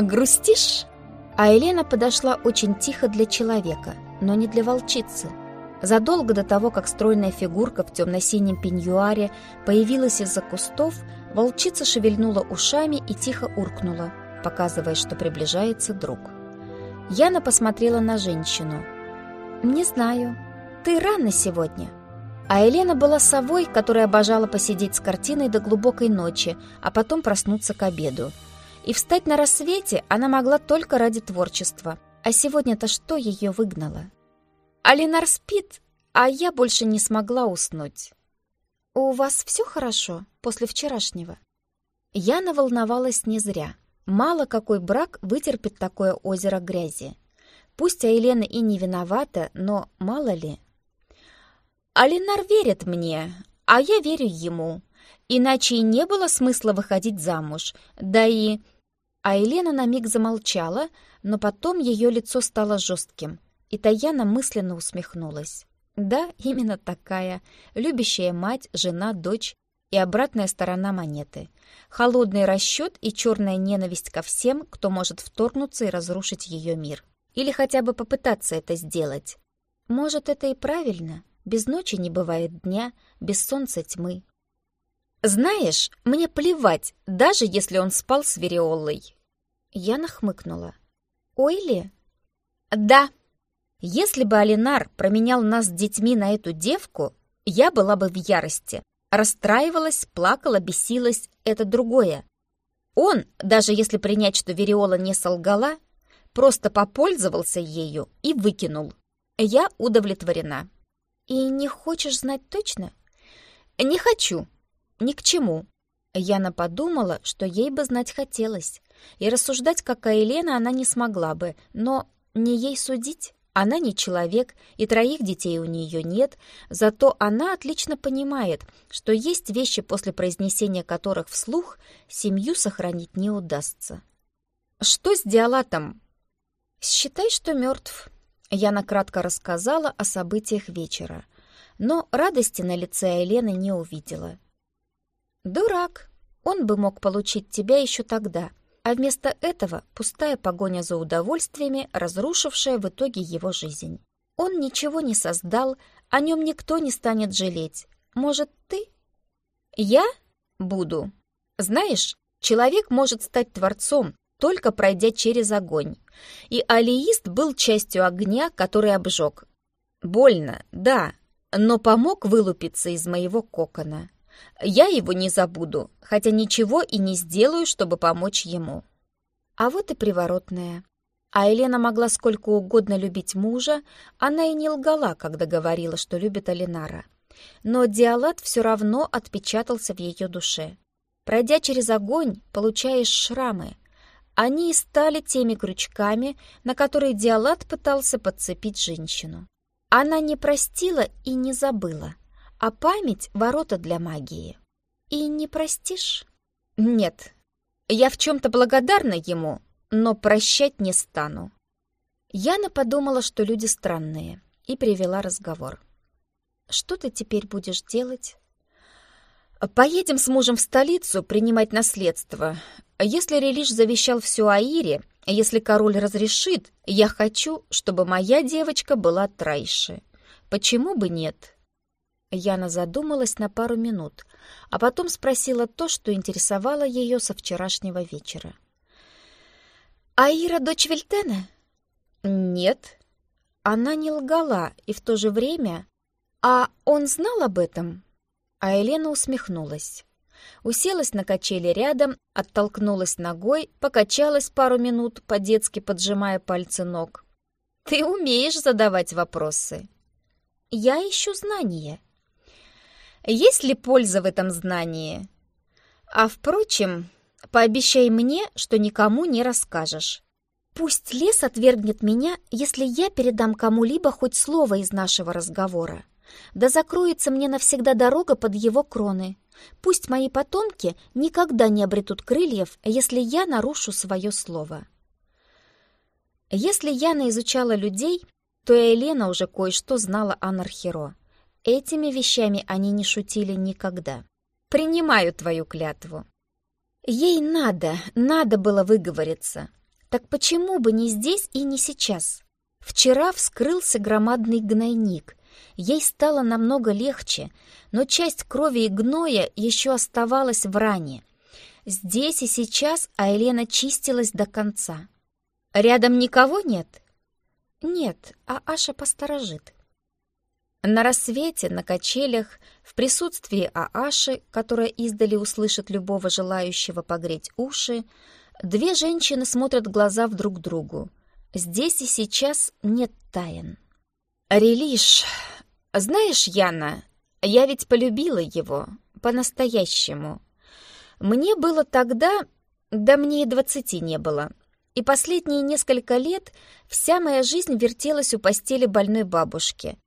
грустишь?» А Елена подошла очень тихо для человека, но не для волчицы. Задолго до того, как стройная фигурка в темно-синем пеньюаре появилась из-за кустов, волчица шевельнула ушами и тихо уркнула, показывая, что приближается друг. Яна посмотрела на женщину. «Не знаю. Ты рано сегодня». А Елена была совой, которая обожала посидеть с картиной до глубокой ночи, а потом проснуться к обеду. И встать на рассвете она могла только ради творчества. А сегодня-то что ее выгнало? Алинар спит, а я больше не смогла уснуть. «У вас все хорошо после вчерашнего?» Яна волновалась не зря. Мало какой брак вытерпит такое озеро грязи. Пусть Айлена и не виновата, но мало ли. Алинар верит мне, а я верю ему. Иначе и не было смысла выходить замуж. Да и... А Елена на миг замолчала, но потом ее лицо стало жестким, и Таяна мысленно усмехнулась. Да, именно такая. Любящая мать, жена, дочь и обратная сторона монеты. Холодный расчет и черная ненависть ко всем, кто может вторгнуться и разрушить ее мир. Или хотя бы попытаться это сделать. Может, это и правильно. Без ночи не бывает дня, без солнца тьмы. «Знаешь, мне плевать, даже если он спал с Вериоллой». Я нахмыкнула. «Ойли?» «Да. Если бы Алинар променял нас с детьми на эту девку, я была бы в ярости. Расстраивалась, плакала, бесилась — это другое. Он, даже если принять, что Вериола не солгала, просто попользовался ею и выкинул. Я удовлетворена. «И не хочешь знать точно?» «Не хочу. Ни к чему». Яна подумала, что ей бы знать хотелось. И рассуждать, как Елена, она не смогла бы, но не ей судить. Она не человек, и троих детей у нее нет, зато она отлично понимает, что есть вещи, после произнесения которых вслух семью сохранить не удастся. «Что с Диалатом?» «Считай, что мертв», Яна кратко рассказала о событиях вечера, но радости на лице Елены не увидела. «Дурак! Он бы мог получить тебя еще тогда, а вместо этого пустая погоня за удовольствиями, разрушившая в итоге его жизнь. Он ничего не создал, о нем никто не станет жалеть. Может, ты?» «Я буду. Знаешь, человек может стать творцом, только пройдя через огонь. И алиист был частью огня, который обжег. Больно, да, но помог вылупиться из моего кокона. Я его не забуду, хотя ничего и не сделаю, чтобы помочь ему. А вот и приворотная. А Елена могла сколько угодно любить мужа, она и не лгала, когда говорила, что любит Алинара. Но Диалат все равно отпечатался в ее душе. Пройдя через огонь, получаешь шрамы — они и стали теми крючками, на которые Диалат пытался подцепить женщину. Она не простила и не забыла, а память — ворота для магии. И не простишь? Нет, я в чем-то благодарна ему, но прощать не стану. Яна подумала, что люди странные, и привела разговор. «Что ты теперь будешь делать?» «Поедем с мужем в столицу принимать наследство. Если Релиш завещал все Аире, если король разрешит, я хочу, чтобы моя девочка была Трайши. Почему бы нет?» Яна задумалась на пару минут, а потом спросила то, что интересовало ее со вчерашнего вечера. «Аира дочь Вильтена?» «Нет». Она не лгала, и в то же время... «А он знал об этом?» А Елена усмехнулась уселась на качели рядом, оттолкнулась ногой, покачалась пару минут, по-детски поджимая пальцы ног. «Ты умеешь задавать вопросы?» «Я ищу знания». «Есть ли польза в этом знании?» «А впрочем, пообещай мне, что никому не расскажешь». «Пусть лес отвергнет меня, если я передам кому-либо хоть слово из нашего разговора. Да закроется мне навсегда дорога под его кроны. Пусть мои потомки никогда не обретут крыльев, если я нарушу свое слово. Если Яна изучала людей, то и Елена уже кое-что знала о Нархеро. Этими вещами они не шутили никогда. «Принимаю твою клятву». Ей надо, надо было выговориться. Так почему бы не здесь и не сейчас? Вчера вскрылся громадный гнойник. Ей стало намного легче, но часть крови и гноя еще оставалась в ране. Здесь и сейчас Айлена чистилась до конца. «Рядом никого нет?» «Нет, а Аша посторожит». На рассвете, на качелях, в присутствии Ааши, которая издали услышит любого желающего погреть уши, две женщины смотрят глаза в друг другу. Здесь и сейчас нет тайн. «Релиш, знаешь, Яна, я ведь полюбила его, по-настоящему. Мне было тогда, да мне и двадцати не было, и последние несколько лет вся моя жизнь вертелась у постели больной бабушки».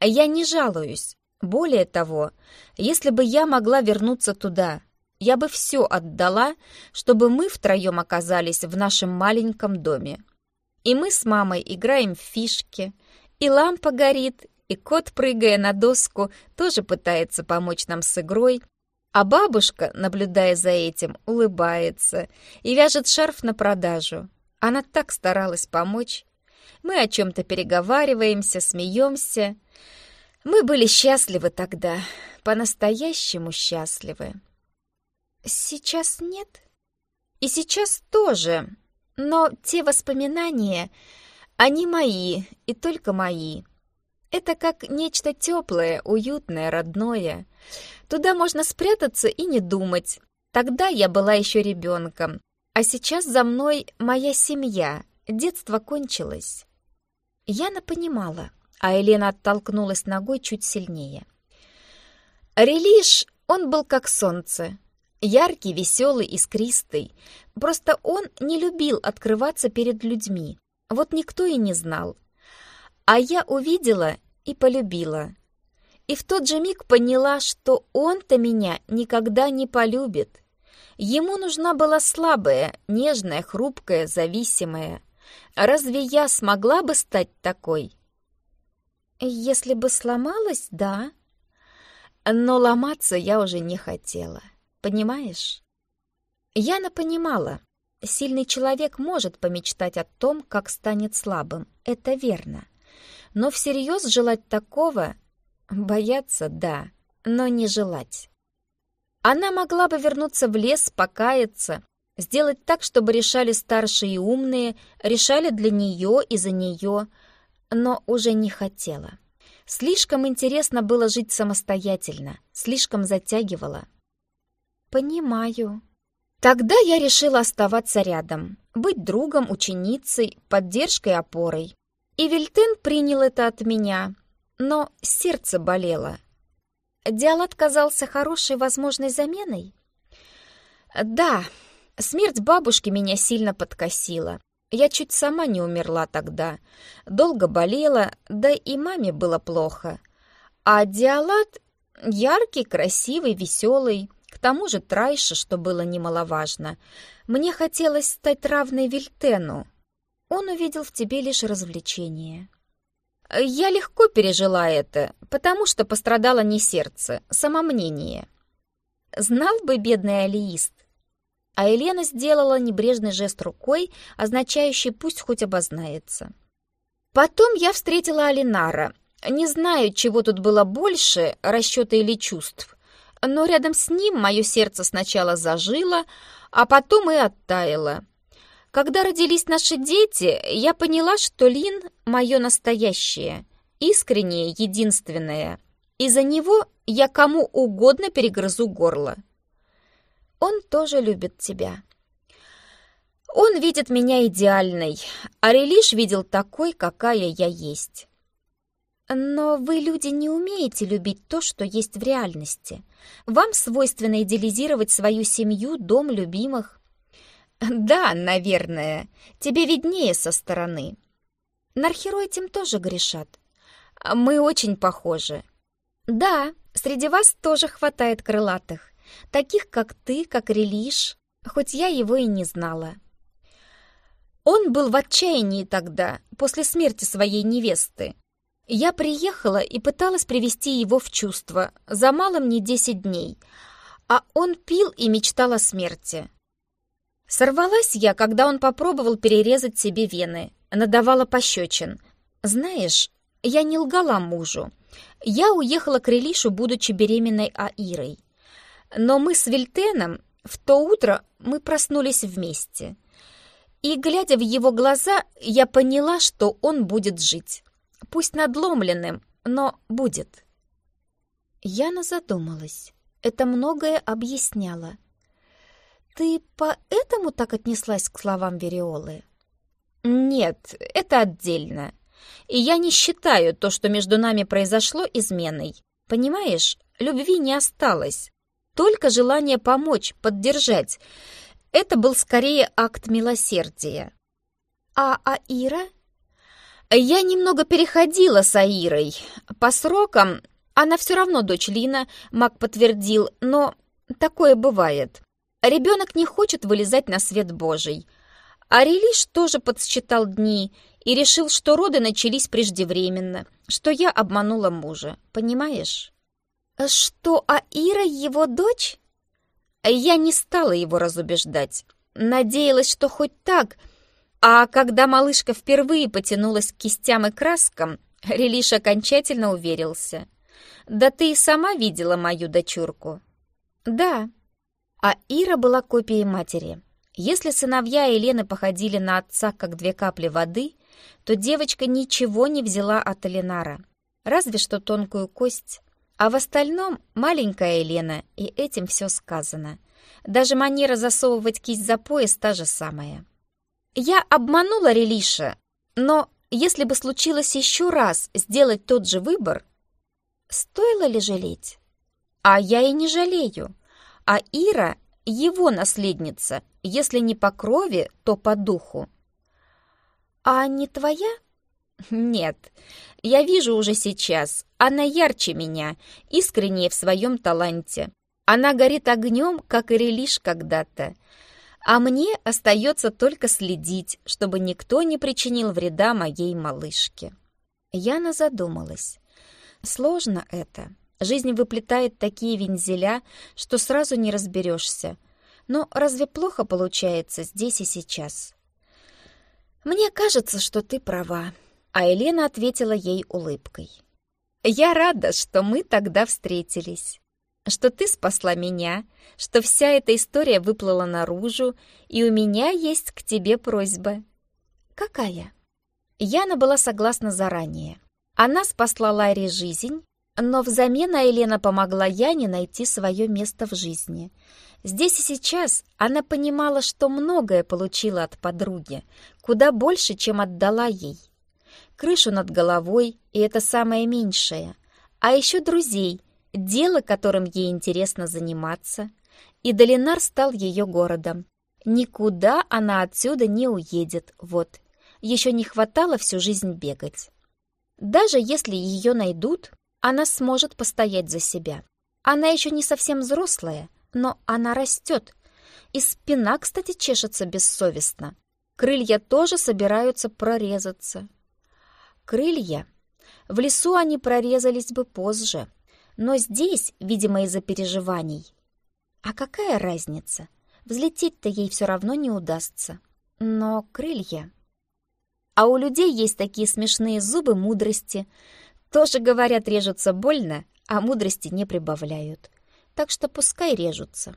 Я не жалуюсь. Более того, если бы я могла вернуться туда, я бы все отдала, чтобы мы втроем оказались в нашем маленьком доме. И мы с мамой играем в фишки, и лампа горит, и кот, прыгая на доску, тоже пытается помочь нам с игрой, а бабушка, наблюдая за этим, улыбается и вяжет шарф на продажу. Она так старалась помочь. Мы о чем-то переговариваемся, смеемся, мы были счастливы тогда, по-настоящему счастливы. Сейчас нет. И сейчас тоже. Но те воспоминания, они мои и только мои. Это как нечто теплое, уютное, родное. Туда можно спрятаться и не думать. Тогда я была еще ребенком, а сейчас за мной моя семья. Детство кончилось. Яна понимала, а Елена оттолкнулась ногой чуть сильнее. Релиш, он был как солнце. Яркий, веселый, искристый. Просто он не любил открываться перед людьми. Вот никто и не знал. А я увидела и полюбила. И в тот же миг поняла, что он-то меня никогда не полюбит. Ему нужна была слабая, нежная, хрупкая, зависимая. Разве я смогла бы стать такой? Если бы сломалась, да. Но ломаться я уже не хотела. Понимаешь? Яна понимала. Сильный человек может помечтать о том, как станет слабым. Это верно. Но всерьез желать такого... Бояться, да, но не желать. Она могла бы вернуться в лес, покаяться, сделать так, чтобы решали старшие и умные, решали для нее и за нее, но уже не хотела. Слишком интересно было жить самостоятельно, слишком затягивало. «Понимаю». Тогда я решила оставаться рядом, быть другом, ученицей, поддержкой, опорой. И Вильтен принял это от меня, но сердце болело. Диалат казался хорошей возможной заменой? Да, смерть бабушки меня сильно подкосила. Я чуть сама не умерла тогда. Долго болела, да и маме было плохо. А Диалат яркий, красивый, веселый. К тому же Трайша, что было немаловажно. Мне хотелось стать равной Вильтену. Он увидел в тебе лишь развлечение. Я легко пережила это, потому что пострадало не сердце, самомнение. Знал бы бедный алиист, а Елена сделала небрежный жест рукой, означающий «пусть хоть обознается». Потом я встретила Алинара. Не знаю, чего тут было больше, расчета или чувств, но рядом с ним мое сердце сначала зажило, а потом и оттаяло. Когда родились наши дети, я поняла, что Лин — мое настоящее, искреннее, единственное. Из-за него я кому угодно перегрызу горло. Он тоже любит тебя. Он видит меня идеальной, а Релиш видел такой, какая я есть. Но вы, люди, не умеете любить то, что есть в реальности. Вам свойственно идеализировать свою семью, дом любимых. Да, наверное, тебе виднее со стороны. Нархеру этим тоже грешат. Мы очень похожи. Да, среди вас тоже хватает крылатых таких как ты, как Релиш, хоть я его и не знала. Он был в отчаянии тогда, после смерти своей невесты. Я приехала и пыталась привести его в чувство, за малым не десять дней, а он пил и мечтал о смерти. Сорвалась я, когда он попробовал перерезать себе вены, надавала пощечин. Знаешь, я не лгала мужу. Я уехала к Релишу, будучи беременной Аирой. Но мы с Вильтеном в то утро мы проснулись вместе. И, глядя в его глаза, я поняла, что он будет жить. Пусть надломленным, но будет. Яна задумалась. Это многое объясняло. «Ты поэтому так отнеслась к словам Вериолы?» «Нет, это отдельно. И я не считаю то, что между нами произошло, изменой. Понимаешь, любви не осталось. Только желание помочь, поддержать. Это был скорее акт милосердия». «А Аира?» «Я немного переходила с Аирой. По срокам она все равно дочь Лина, Мак подтвердил, но такое бывает. Ребенок не хочет вылезать на свет Божий. А Релиш тоже подсчитал дни и решил, что роды начались преждевременно, что я обманула мужа, понимаешь? Что Аира его дочь? Я не стала его разубеждать. Надеялась, что хоть так. А когда малышка впервые потянулась к кистям и краскам, Релиш окончательно уверился. «Да ты и сама видела мою дочурку». «Да», а Ира была копией матери. Если сыновья Елены походили на отца, как две капли воды, то девочка ничего не взяла от Эленара, разве что тонкую кость. А в остальном маленькая Елена, и этим все сказано. Даже манера засовывать кисть за пояс та же самая. Я обманула Релиша, но если бы случилось еще раз сделать тот же выбор, стоило ли жалеть? А я и не жалею а Ира — его наследница, если не по крови, то по духу. «А не твоя?» «Нет, я вижу уже сейчас, она ярче меня, искреннее в своем таланте. Она горит огнем, как и Релиш когда-то. А мне остается только следить, чтобы никто не причинил вреда моей малышке». Яна задумалась. «Сложно это. Жизнь выплетает такие вензеля, что сразу не разберешься. Но разве плохо получается здесь и сейчас? «Мне кажется, что ты права», — а Елена ответила ей улыбкой. «Я рада, что мы тогда встретились, что ты спасла меня, что вся эта история выплыла наружу, и у меня есть к тебе просьба». «Какая?» Яна была согласна заранее. Она спасла Ларе жизнь, но взамен Елена помогла Яне найти свое место в жизни. Здесь и сейчас она понимала, что многое получила от подруги, куда больше, чем отдала ей. Крышу над головой, и это самое меньшее. А еще друзей, дело, которым ей интересно заниматься. И Долинар стал ее городом. Никуда она отсюда не уедет, вот. Еще не хватало всю жизнь бегать. Даже если ее найдут, она сможет постоять за себя. Она еще не совсем взрослая, но она растет. И спина, кстати, чешется бессовестно. Крылья тоже собираются прорезаться. Крылья. В лесу они прорезались бы позже. Но здесь, видимо, из-за переживаний. А какая разница? Взлететь-то ей все равно не удастся. Но крылья... А у людей есть такие смешные зубы мудрости, тоже, говорят, режутся больно, а мудрости не прибавляют. Так что пускай режутся.